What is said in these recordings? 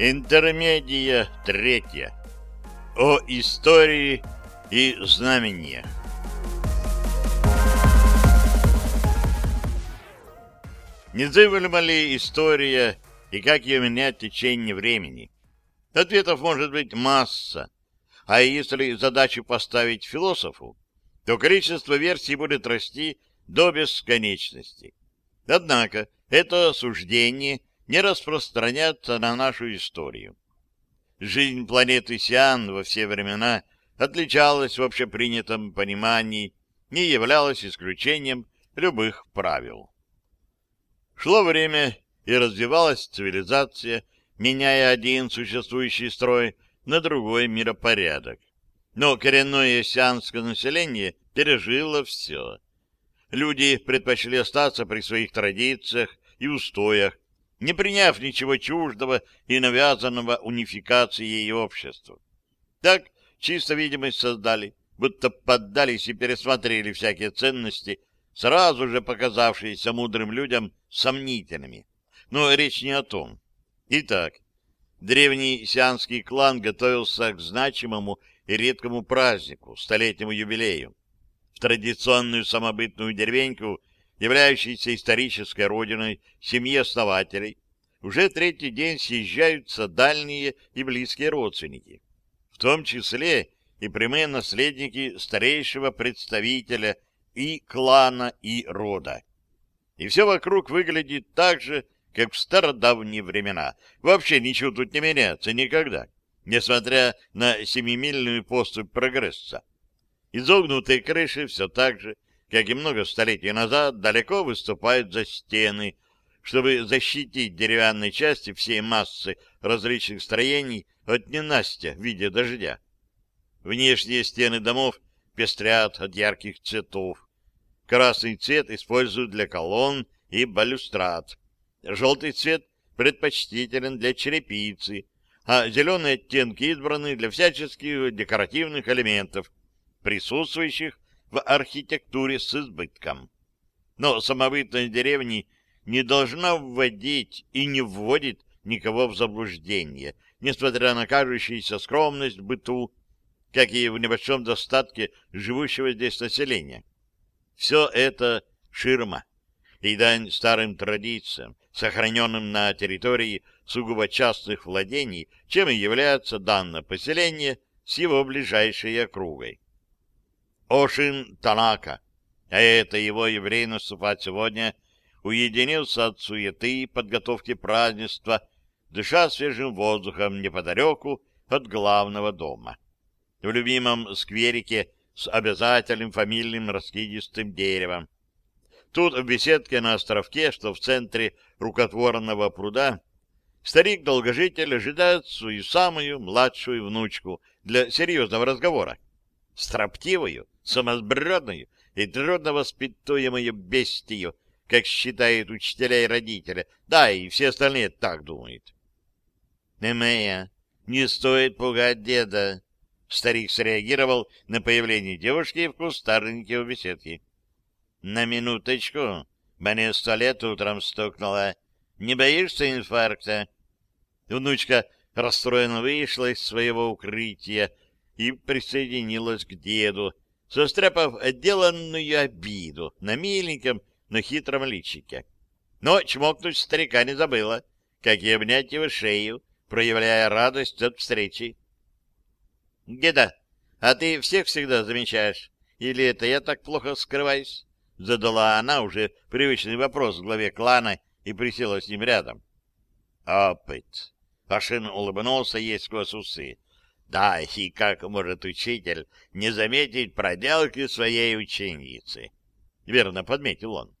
Интермедия третья. О истории и знамениях. Незыблема ли история и как ее менять в течение времени? Ответов может быть масса. А если задачу поставить философу, то количество версий будет расти до бесконечности. Однако это суждение не распространяется на нашу историю. Жизнь планеты Сиан во все времена отличалась в общепринятом понимании, не являлась исключением любых правил. Шло время, и развивалась цивилизация, меняя один существующий строй на другой миропорядок. Но коренное сианское население пережило все. Люди предпочли остаться при своих традициях и устоях, не приняв ничего чуждого и навязанного унификацией обществу. Так чисто видимость создали, будто поддались и пересмотрели всякие ценности, сразу же показавшиеся мудрым людям сомнительными. Но речь не о том. Итак, древний сианский клан готовился к значимому и редкому празднику, столетнему юбилею. В традиционную самобытную деревеньку, являющуюся исторической родиной семьи основателей, уже третий день съезжаются дальние и близкие родственники, в том числе и прямые наследники старейшего представителя и клана, и рода. И все вокруг выглядит так же, как в стародавние времена. Вообще ничего тут не меняется никогда, несмотря на семимильную поступь прогресса. Изогнутые крыши все так же, как и много столетий назад, далеко выступают за стены, чтобы защитить деревянные части всей массы различных строений от ненастья в виде дождя. Внешние стены домов пестрят от ярких цветов. Красный цвет используют для колонн и балюстрад. Желтый цвет предпочтителен для черепицы, а зеленые оттенки избраны для всяческих декоративных элементов, присутствующих в архитектуре с избытком. Но самобытность деревни не должна вводить и не вводит никого в заблуждение, несмотря на кажущуюся скромность быту, как и в небольшом достатке живущего здесь населения. Все это ширма и дань старым традициям, сохраненным на территории сугубо частных владений, чем и является данное поселение с его ближайшей округой. Ошин Танака, а это его еврей наступать сегодня, уединился от суеты и подготовки празднества, дыша свежим воздухом неподалеку от главного дома. В любимом скверике с обязательным фамильным раскидистым деревом. Тут, в беседке на островке, что в центре рукотворного пруда, старик-долгожитель ожидает свою самую младшую внучку для серьезного разговора. Строптивую, самосбродную и трудновоспитуемую бестию, как считают учителя и родители. Да, и все остальные так думают. Немея, не стоит пугать деда. Старик среагировал на появление девушки в кустарнике у беседки. — На минуточку. Мне сто лет утром стукнуло. Не боишься инфаркта? Внучка расстроенно вышла из своего укрытия и присоединилась к деду, состряпав отделанную обиду на миленьком, но хитром личике. Но чмокнуть старика не забыла, как и обнять его шею, проявляя радость от встречи. Деда, а ты всех всегда замечаешь? Или это я так плохо скрываюсь? Задала она уже привычный вопрос главе клана и присела с ним рядом. Опыт. Ашин улыбнулся ей сквозь усы. Да, и как может учитель не заметить проделки своей ученицы? Верно подметил он.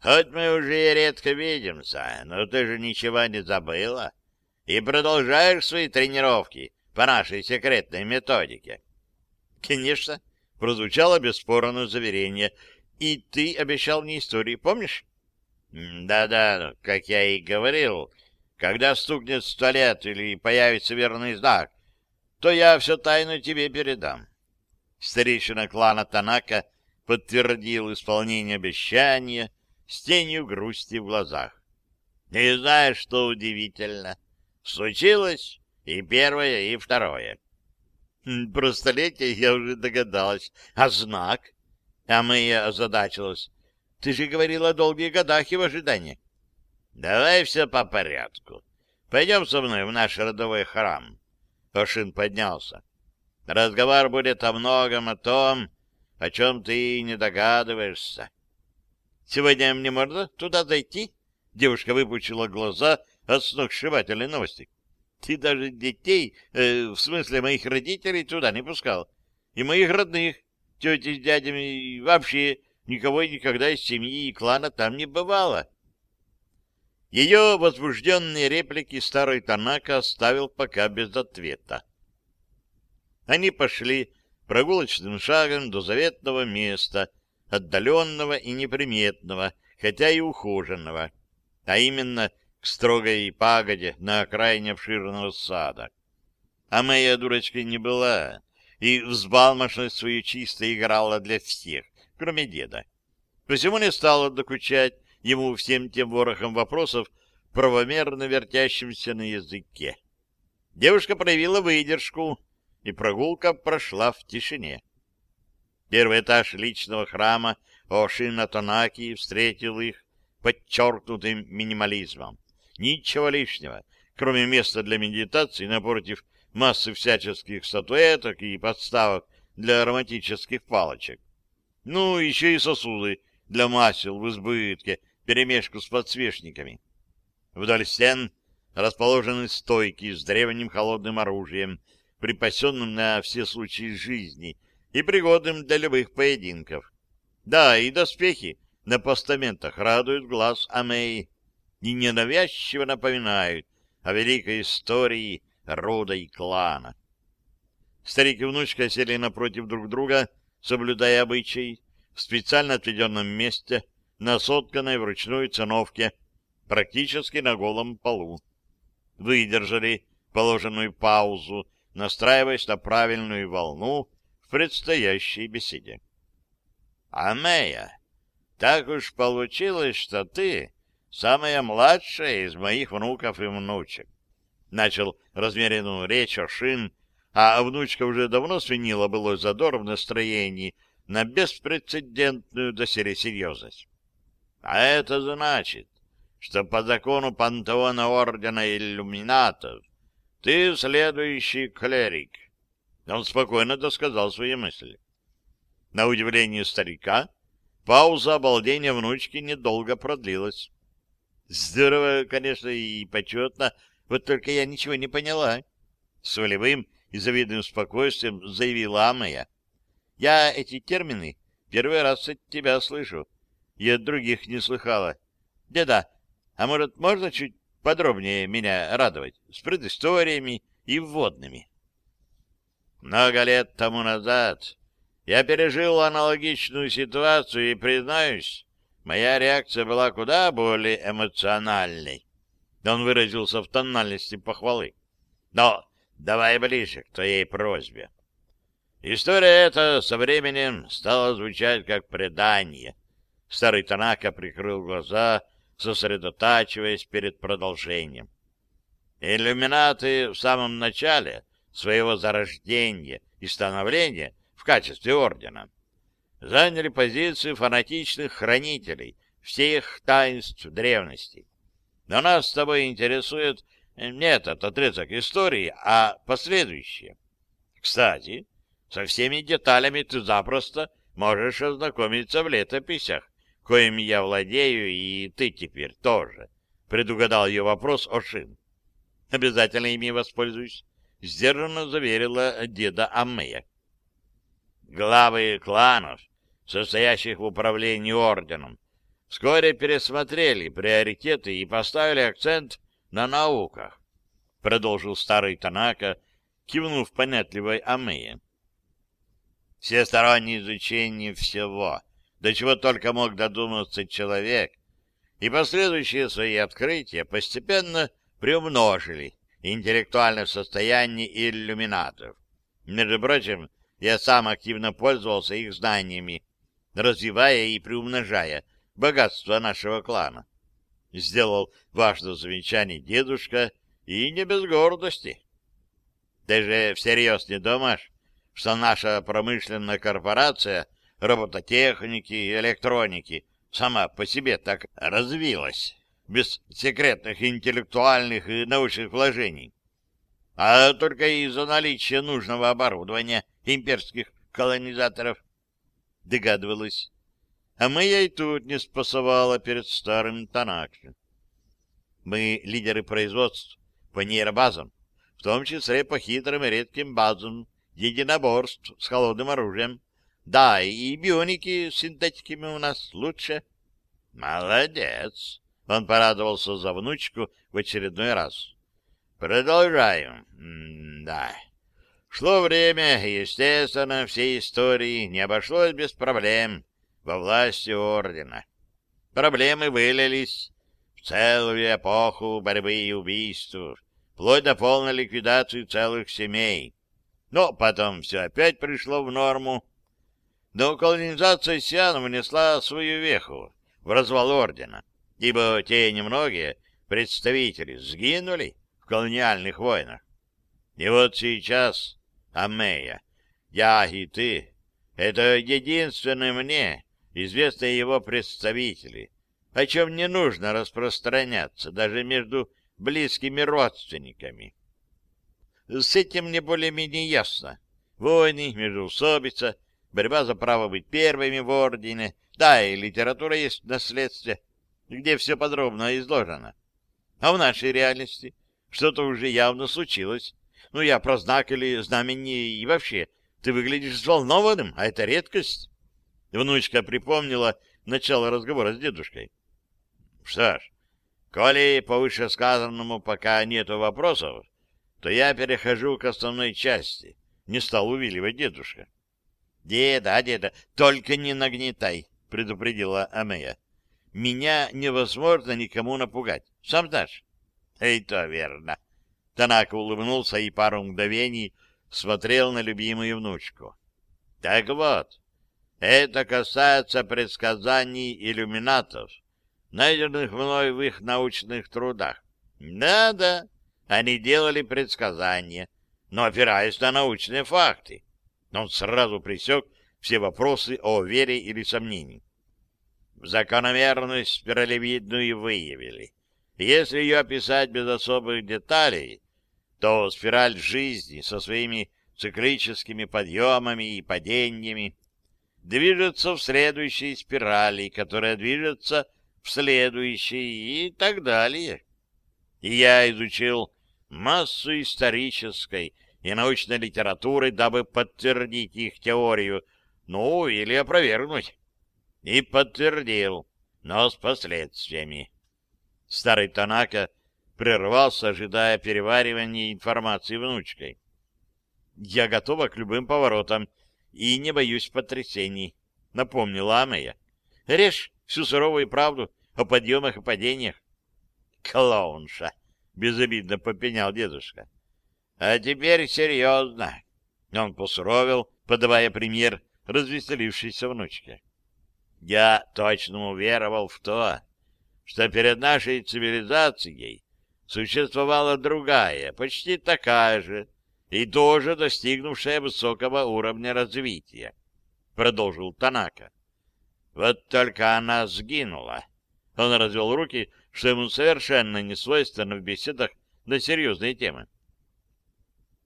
Хоть мы уже редко видимся, но ты же ничего не забыла и продолжаешь свои тренировки по нашей секретной методике. Конечно, прозвучало бесспорное заверение. И ты обещал мне истории, помнишь? Да-да, как я и говорил, когда стукнет сто лет или появится верный знак, то я все тайну тебе передам. Старейшина клана Танака подтвердил исполнение обещания с тенью грусти в глазах. Не знаешь, что удивительно? Случилось и первое, и второе. Про столетие я уже догадалась. А знак? А мы озадачилась. Ты же говорил о долгих годах и в ожидании. Давай все по порядку. Пойдем со мной в наш родовой храм. Ошин поднялся. Разговор будет о многом, о том, о чем ты не догадываешься. Сегодня мне можно туда зайти? Девушка выпучила глаза от сногсшибательной новости. Ты даже детей, э, в смысле моих родителей, туда не пускал. И моих родных, тети с дядями, и вообще никого и никогда из семьи и клана там не бывало. Ее возбужденные реплики старый Танака оставил пока без ответа. Они пошли прогулочным шагом до заветного места, отдаленного и неприметного, хотя и ухоженного, а именно к строгой пагоде на окраине обширного сада. А моя дурочкой не была, и взбалмошность свою чисто играла для всех, кроме деда. Посему не стала докучать ему всем тем ворохом вопросов, правомерно вертящимся на языке. Девушка проявила выдержку, и прогулка прошла в тишине. Первый этаж личного храма Ошина Тонаки встретил их подчеркнутым минимализмом. Ничего лишнего, кроме места для медитации напротив массы всяческих статуэток и подставок для ароматических палочек. Ну, еще и сосуды для масел в избытке, перемешку с подсвечниками. Вдоль стен расположены стойки с древним холодным оружием, припасенным на все случаи жизни и пригодным для любых поединков. Да, и доспехи на постаментах радуют глаз Амей и ненавязчиво напоминают о великой истории рода и клана. Старик и внучка сели напротив друг друга, соблюдая обычай, в специально отведенном месте, на сотканной вручную циновке, практически на голом полу. Выдержали положенную паузу, настраиваясь на правильную волну в предстоящей беседе. — Амея, так уж получилось, что ты самая младшая из моих внуков и внучек. Начал размеренную речь Ошин, а внучка уже давно свинила было задор в настроении на беспрецедентную доселе серьезность. А это значит, что по закону пантеона Ордена Иллюминатов ты следующий клерик. Он спокойно досказал свои мысли. На удивление старика, пауза обалдения внучки недолго продлилась. Здорово, конечно, и почетно, вот только я ничего не поняла. С волевым и завидным спокойствием заявила Амая. Я эти термины первый раз от тебя слышу, и от других не слыхала. Деда, а может, можно чуть подробнее меня радовать, с предысториями и вводными. Много лет тому назад я пережил аналогичную ситуацию и, признаюсь, моя реакция была куда более эмоциональной. Он выразился в тональности похвалы. Но давай ближе к твоей просьбе. История эта со временем стала звучать как предание. Старый Танака прикрыл глаза сосредотачиваясь перед продолжением. Иллюминаты в самом начале своего зарождения и становления в качестве ордена заняли позицию фанатичных хранителей всех таинств древности. Но нас с тобой интересует не этот отрезок истории, а последующее. Кстати, со всеми деталями ты запросто можешь ознакомиться в летописях, коим я владею, и ты теперь тоже, — предугадал ее вопрос Ошин. — Обязательно ими воспользуюсь, — сдержанно заверила деда Аммея. Главы кланов, состоящих в управлении орденом, вскоре пересмотрели приоритеты и поставили акцент на науках, — продолжил старый Танака, кивнув понятливой Амее. Всестороннее изучение всего — до чего только мог додуматься человек, и последующие свои открытия постепенно приумножили интеллектуальное состояние иллюминатов. Между прочим, я сам активно пользовался их знаниями, развивая и приумножая богатство нашего клана. Сделал важное замечание дедушка И не без гордости. Ты же всерьез не думаешь, что наша промышленная корпорация робототехники и электроники сама по себе так развилась, без секретных интеллектуальных и научных вложений, а только из-за наличия нужного оборудования имперских колонизаторов. Догадывалась. А моя и тут не спасовала перед старым Танакши. Мы лидеры производств по нейробазам, в том числе по хитрым и редким базам единоборств с холодным оружием. Да, и бионики с синтетиками у нас лучше. Молодец! Он порадовался за внучку в очередной раз. Продолжаем. М да. Шло время, естественно, всей истории не обошлось без проблем во власти ордена. Проблемы вылились в целую эпоху борьбы и убийств, вплоть до полной ликвидации целых семей. Но потом все опять пришло в норму. Но колонизация Сиана внесла свою веху в развал ордена, ибо те немногие представители сгинули в колониальных войнах. И вот сейчас, Амея, я и ты — это единственные мне известные его представители, о чем не нужно распространяться даже между близкими родственниками. С этим мне более-менее ясно. Войны, междоусобица, борьба за право быть первыми в ордене, да, и литература есть наследствие, где все подробно изложено. А в нашей реальности что-то уже явно случилось. Ну, я про знак или знамение, и вообще, ты выглядишь взволнованным, а это редкость. Внучка припомнила начало разговора с дедушкой. Что ж, коли по вышесказанному пока нету вопросов, то я перехожу к основной части. Не стал увиливать дедушка. — Деда, деда, только не нагнетай, — предупредила Амея. — Меня невозможно никому напугать. Сам знаешь. — И то верно. Танака улыбнулся и пару мгновений смотрел на любимую внучку. — Так вот, это касается предсказаний иллюминатов, найденных мной в их научных трудах. Да-да, они делали предсказания, но опираясь на научные факты. Он сразу пресек все вопросы о вере или сомнении. Закономерность спиралевидную выявили. Если ее описать без особых деталей, то спираль жизни со своими циклическими подъемами и падениями движется в следующей спирали, которая движется в следующей и так далее. И я изучил массу исторической и научной литературы, дабы подтвердить их теорию, ну, или опровергнуть. И подтвердил, но с последствиями. Старый Танака прервался, ожидая переваривания информации внучкой. «Я готова к любым поворотам и не боюсь потрясений», — напомнила Амея. «Режь всю суровую правду о подъемах и падениях». «Клоунша!» — безобидно попенял дедушка. «А теперь серьезно!» Он посуровил, подавая пример развеселившейся внучке. «Я точно уверовал в то, что перед нашей цивилизацией существовала другая, почти такая же, и тоже достигнувшая высокого уровня развития, — продолжил Танака. Вот только она сгинула. Он развел руки, что ему совершенно не свойственно в беседах на серьезные темы.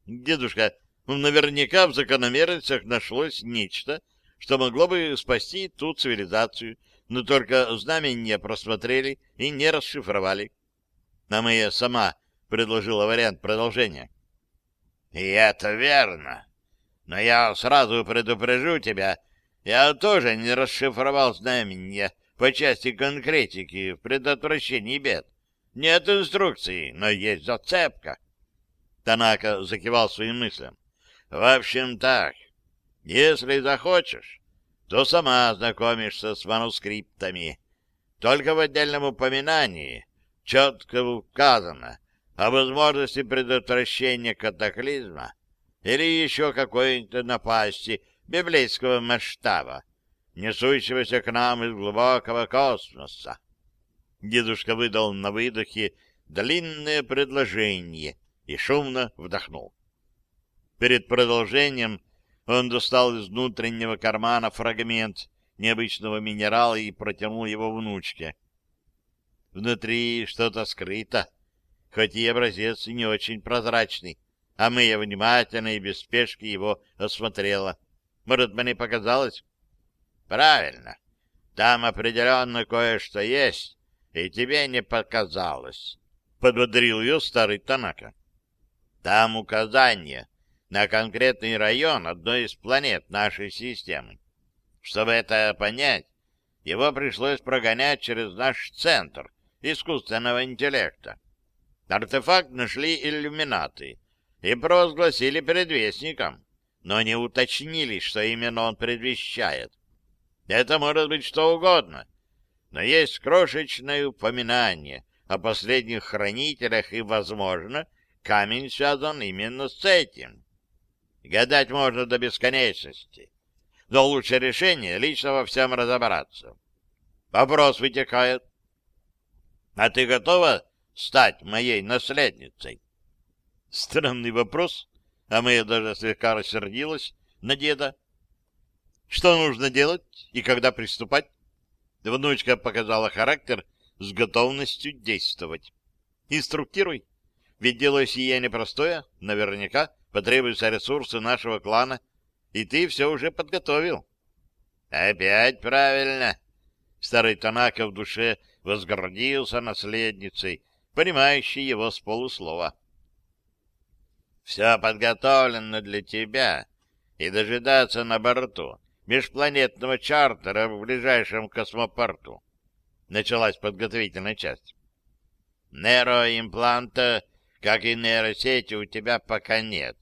Дедушка, ну, наверняка в закономерностях нашлось нечто, что могло бы спасти ту цивилизацию, но только знамения просмотрели и не расшифровали. Нам и сама предложила вариант продолжения. И это верно. Но я сразу предупрежу тебя, я тоже не расшифровал знамения по части конкретики в предотвращении бед. Нет инструкции, но есть зацепка. Танака закивал своим мыслям. В общем так, если захочешь, то сама ознакомишься с манускриптами. Только в отдельном упоминании четко указано, о возможности предотвращения катаклизма или еще какой-то напасти библейского масштаба, несущегося к нам из глубокого космоса. Дедушка выдал на выдохе длинное предложение и шумно вдохнул. Перед продолжением он достал из внутреннего кармана фрагмент необычного минерала и протянул его внучке. Внутри что-то скрыто, хоть и образец не очень прозрачный, а мы внимательно и без спешки его осмотрела. Может, мне показалось? Правильно. Там определенно кое-что есть, и тебе не показалось. Подбодрил ее старый Танака. Там указание на конкретный район одной из планет нашей системы. Чтобы это понять, его пришлось прогонять через наш центр искусственного интеллекта. Артефакт нашли иллюминаты и провозгласили предвестником, но не уточнили, что именно он предвещает. Это может быть что угодно, но есть крошечное упоминание о последних хранителях, и, возможно, камень связан именно с этим. Гадать можно до бесконечности, но лучшее решение — лично во всем разобраться. Вопрос вытекает. А ты готова стать моей наследницей? Странный вопрос, а моя даже слегка рассердилась на деда. Что нужно делать и когда приступать? Внучка показала характер с готовностью действовать. Инструктируй, ведь дело сие непростое, наверняка потребуются ресурсы нашего клана, и ты все уже подготовил. Опять правильно. Старый Танака в душе возгордился наследницей, понимающей его с полуслова. Все подготовлено для тебя, и дожидаться на борту межпланетного чартера в ближайшем космопорту. Началась подготовительная часть. Нейроимпланта, как и нейросети, у тебя пока нет.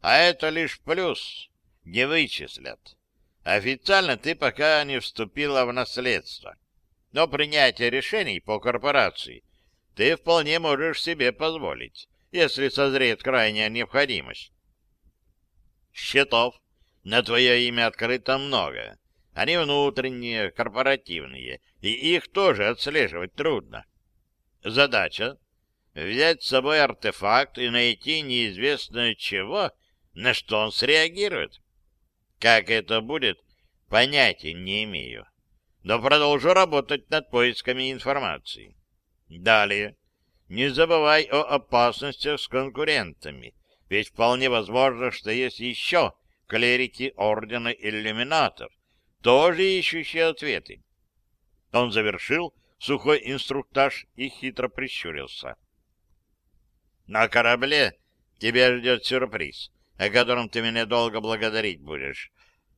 А это лишь плюс. Не вычислят. Официально ты пока не вступила в наследство. Но принятие решений по корпорации ты вполне можешь себе позволить, если созреет крайняя необходимость. Счетов на твое имя открыто много. Они внутренние, корпоративные, и их тоже отслеживать трудно. Задача — взять с собой артефакт и найти неизвестно чего, на что он среагирует. Как это будет, понятия не имею но продолжу работать над поисками информации. Далее. Не забывай о опасностях с конкурентами, ведь вполне возможно, что есть еще клерики Ордена Иллюминатов, тоже ищущие ответы. Он завершил сухой инструктаж и хитро прищурился. На корабле тебя ждет сюрприз, о котором ты меня долго благодарить будешь.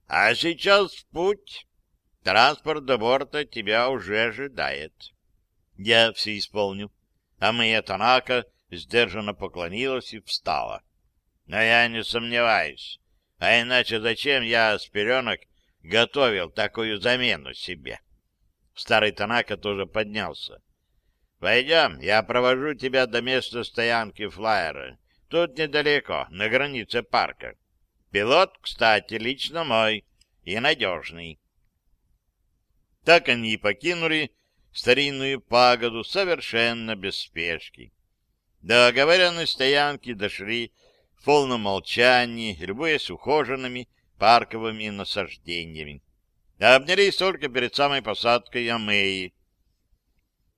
А сейчас в путь. Транспорт до борта тебя уже ожидает. Я все исполню. А моя Танака сдержанно поклонилась и встала. Но я не сомневаюсь. А иначе зачем я с пеленок готовил такую замену себе? Старый Танака тоже поднялся. Пойдем, я провожу тебя до места стоянки флайера. Тут недалеко, на границе парка. Пилот, кстати, лично мой и надежный. Так они и покинули старинную пагоду совершенно без спешки. До оговоренной стоянки дошли в полном молчании, любуясь ухоженными парковыми насаждениями. Обнялись только перед самой посадкой Амеи.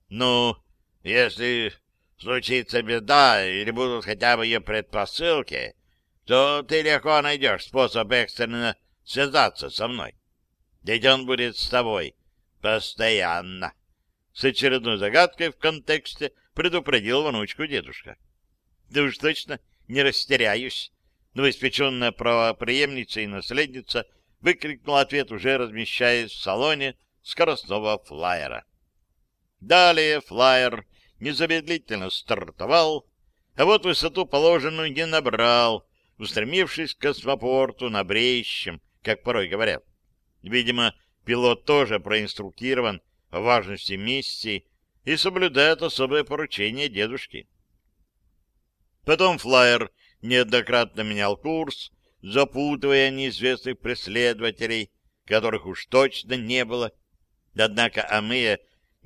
Ну, если случится беда или будут хотя бы ее предпосылки, то ты легко найдешь способ экстренно связаться со мной. Ведь он будет с тобой Постоянно. С очередной загадкой в контексте предупредил внучку дедушка. Да уж точно не растеряюсь. Новоиспеченная правоприемница и наследница выкрикнула ответ, уже размещаясь в салоне скоростного флайера. Далее флайер незамедлительно стартовал, а вот высоту положенную не набрал, устремившись к космопорту на бреющем, как порой говорят. Видимо, Пилот тоже проинструктирован о важности миссии и соблюдает особое поручение дедушки. Потом флайер неоднократно менял курс, запутывая неизвестных преследователей, которых уж точно не было. Однако Амея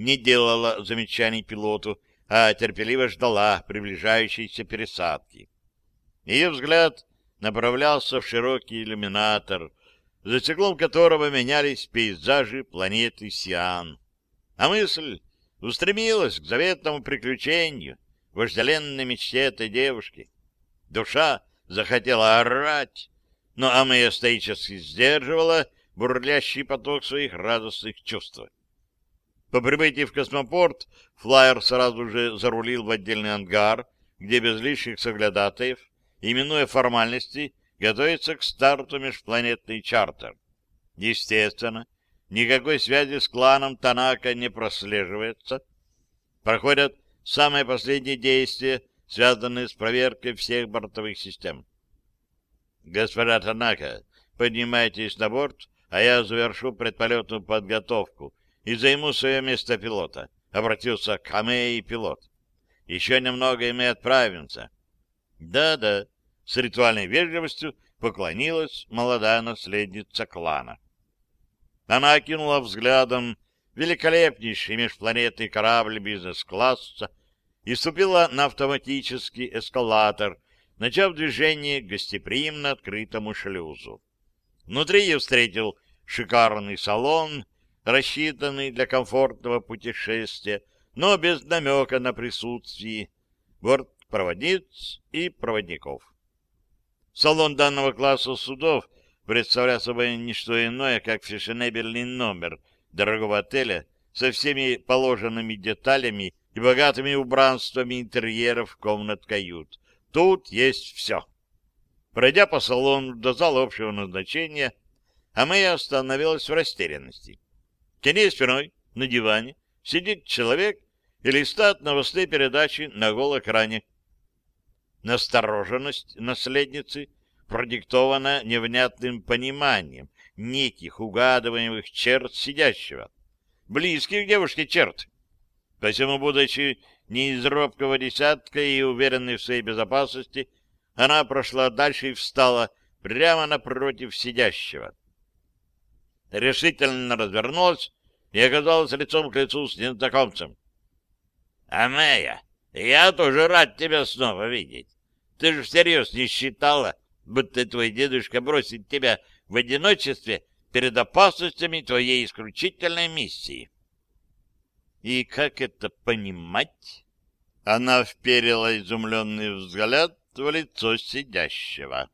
не делала замечаний пилоту, а терпеливо ждала приближающейся пересадки. Ее взгляд направлялся в широкий иллюминатор, за стеклом которого менялись пейзажи планеты Сиан. А мысль устремилась к заветному приключению, вожделенной мечте этой девушки. Душа захотела орать, но Амея стоически сдерживала бурлящий поток своих радостных чувств. По прибытии в космопорт флайер сразу же зарулил в отдельный ангар, где без лишних соглядатаев, именуя формальности, готовится к старту межпланетный чартер. Естественно, никакой связи с кланом Танака не прослеживается. Проходят самые последние действия, связанные с проверкой всех бортовых систем. Господа Танака, поднимайтесь на борт, а я завершу предполетную подготовку и займу свое место пилота, — обратился к Хаме и пилот. — Еще немного, и мы отправимся. Да — Да-да, — с ритуальной вежливостью поклонилась молодая наследница клана. Она окинула взглядом великолепнейший межпланетный корабль бизнес-класса и ступила на автоматический эскалатор, начав движение к гостеприимно открытому шлюзу. Внутри ее встретил шикарный салон, рассчитанный для комфортного путешествия, но без намека на присутствие бортпроводниц и проводников. Салон данного класса судов представлял собой не что иное, как фешенебельный номер дорогого отеля со всеми положенными деталями и богатыми убранствами интерьеров комнат кают. Тут есть все. Пройдя по салону до зала общего назначения, Амея остановилась в растерянности. К ней спиной, на диване, сидит человек и листает новостные передачи на голоэкране. Настороженность наследницы продиктована невнятным пониманием неких угадываемых черт сидящего. Близких девушке черт. Посему, будучи не из робкого десятка и уверенной в своей безопасности, она прошла дальше и встала прямо напротив сидящего решительно развернулась и оказалась лицом к лицу с незнакомцем. — Амея, я тоже рад тебя снова видеть. Ты же всерьез не считала, будто твой дедушка бросит тебя в одиночестве перед опасностями твоей исключительной миссии. И как это понимать? Она вперила изумленный взгляд в лицо сидящего.